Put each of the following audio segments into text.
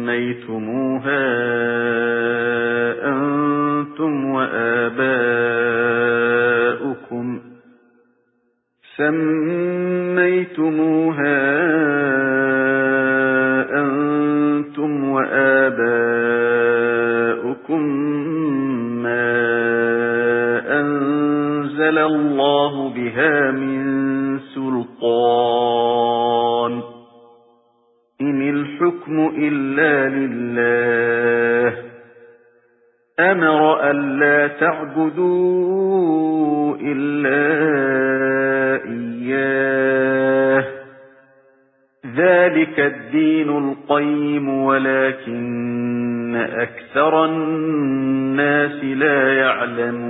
سميتموها أنتم وآباؤكم سميتموها أنتم وآباؤكم ما أنزل الله بها من سلطان الحكم إلا لله. أمر ألا تعبدوا إلا إياه. ذلك الدين القيم ولكن أكثر الناس لا يعلمون.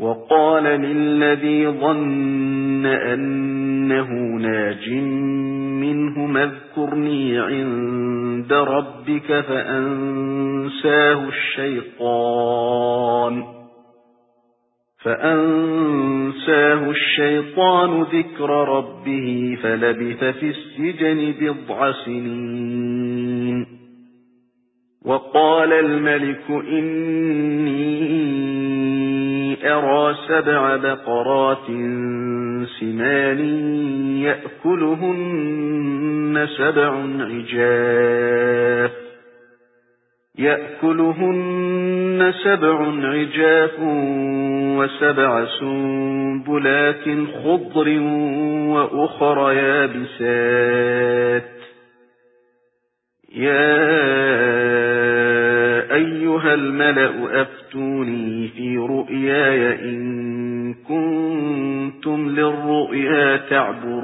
وَقَالَ لِلَّذِي ظَنَّ أَنَّهُ نَاجٍ مِنْهُ اذْكُرْنِي عِندَ رَبِّكَ فَأَنْسَاهُ الشَّيْطَانُ. فأنساه الشيطان ذكر ربه فلبث في السجن بضع سنين. وقال الملك إني أرى سبع بقرات سمان يأكلهن سبع عجاف يأكلهن سبع عجاف وسبع سنبلات خضر وأخر يابسات. يا أيها الملأ أفتوني في رؤياي إن كنتم للرؤيا تعبرون